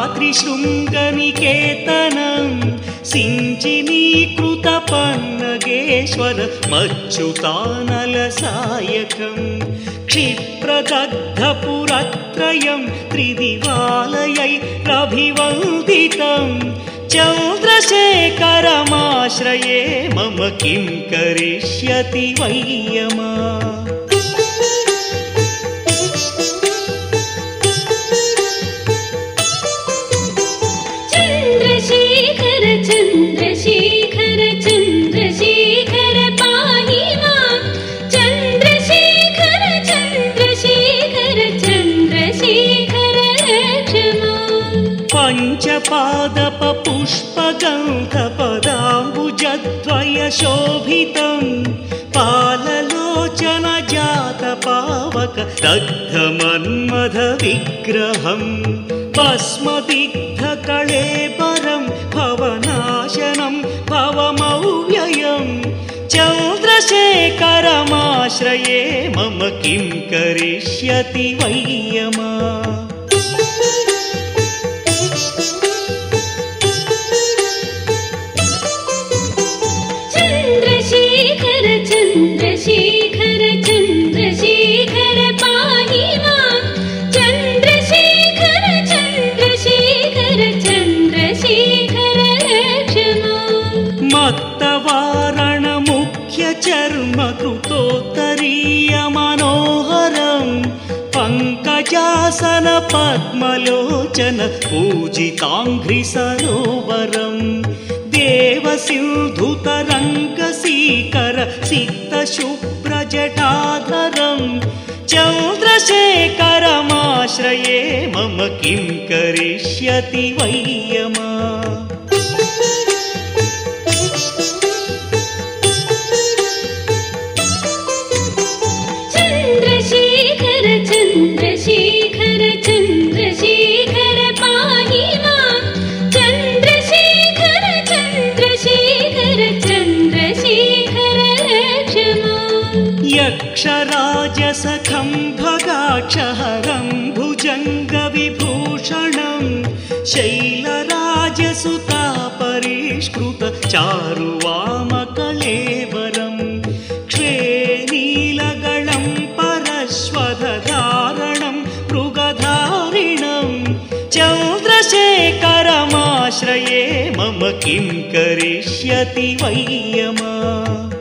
शासनं रचितात्रिशृङ्गनिकेतनं सिञ्चिनीकृतपन्नगेश्वर मच्युतानलसायकम् क्षिप्रदग्धपुरत्रयं त्रिदिवालयैरभिवन्दितं चन्द्रशेखरमाश्रये मम किं करिष्यति वैयमा चन्द्रशेखर पञ्चपादपपुष्पगन्धपदाम्बुजद्वयशोभितं पाललोचनजातपावक दग्धमन्मथविग्रहम् भस्मदिग्धकळेबरं भवनाशनं भवमव्ययं चन्द्रशेखरमाश्रये मम किं करिष्यति वैयमा चन्द्रशेखर चन्द्रशेखर पाहि मां चन्द्रशेखर चन्द्रशेखर चन्द्रशेखर रक्ष माम् मत्तवारणमुख्यचर्मकृतोत्तरीयमनोहरं पङ्कजासन पद्मलोचन पूजिताङ्घ्रिसरोवरं देवसिन्धुतरङ्गसीकर सिक्तशुभ्रजटाधरं चन्द्रशेखरमाश्रये मम किं करिष्यति वैयमा चन्द्रशेखर यक्षराजसखं भगाक्षहरं भुजङ्गविभूषणं शैलराजसुता परिष्कृत चारुवामकलेवरं क्ष्वेनीलगणं परश्वधारणं मृगधारिणं चन्द्रशेखरमाश्रये मम किं करिष्यति वैयमा चन्द्रशेखर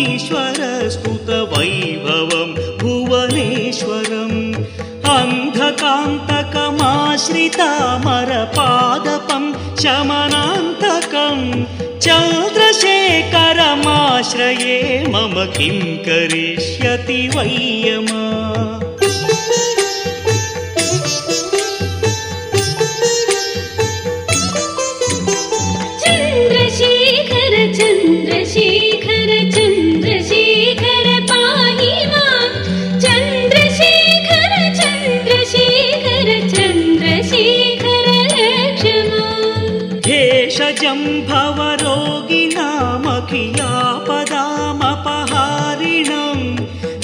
नारदादिमुनीश्वर स्तुतवैभवं भुवनेश्वरम् अन्धकान्तकमाश्रितामरपादपं शमनान्तकं चन्द्रशेखरमाश्रये मम किं करिष्यति वैयमा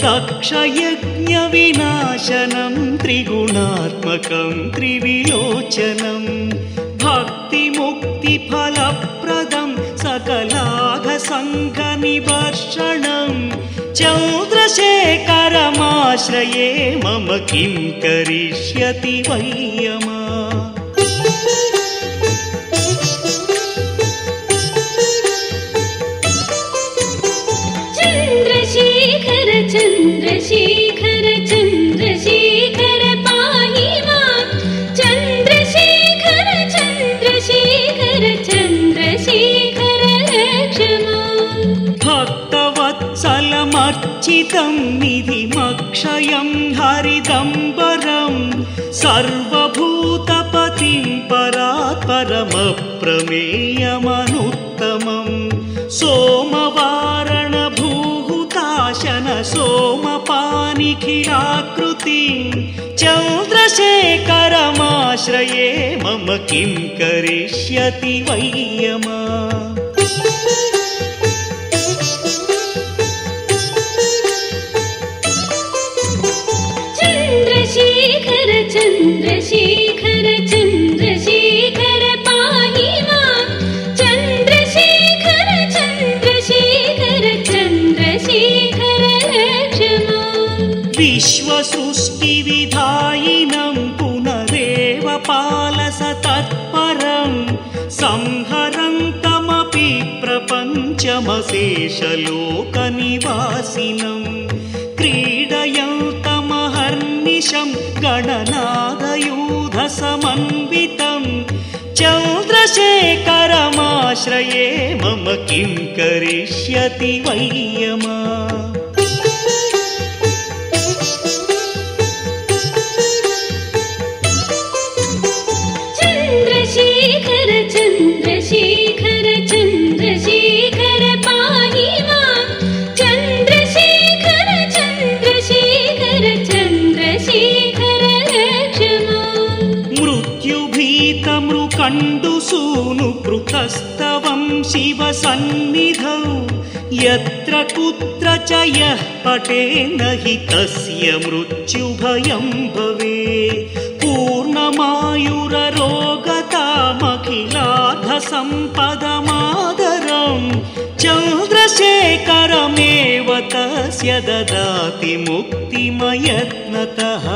दक्षयज्ञविनाशनं त्रिगुणात्मकं त्रिविलोचनं भक्तिमुक्तिफलप्रदं सकलाघसङ्घनिवर्षणं चन्द्रशेखरमाश्रये मम किं करिष्यति वैयमा चन्द्रशेखर चन्द्रशेखर पाहि मां चन्द्रशेखर चन्द्रशेखर चन्द्रशेखर रक्ष माम् भक्तवत्सलमर्चितं निधिमक्षयं हरिदम्बरं सर्वभूत सोमपानिखिलाकृतिं चन्द्रशेखरमाश्रये मम किं करिष्यति वैयमा चन्द्रशेखर चन्द्रशेखर विश्वसृष्टिविधायिनं पुनरेव पालस तत्परं संहरन्तमपि प्रपञ्चमशेषलोकनिवासिनं क्रीडयन्तमहर्निशं गणनादयूधसमन्वितं चन्द्रशेखरमाश्रये मम किं करिष्यति वैयमा चन्द्रशेखर चन्द्रशेखर क्षमा मृत्युभीतमृकण्डुसूनु पृथस्तवं शिवसन्निधौ। यत्र कुत्र च यः पटेन हि तस्य मृत्युभयं भवे पूर्णमायुररोगतामखिलार्थसम्पदमादरं चन्द्रशेखरमेव तस्य ददाति मुक्तिमयत्नतः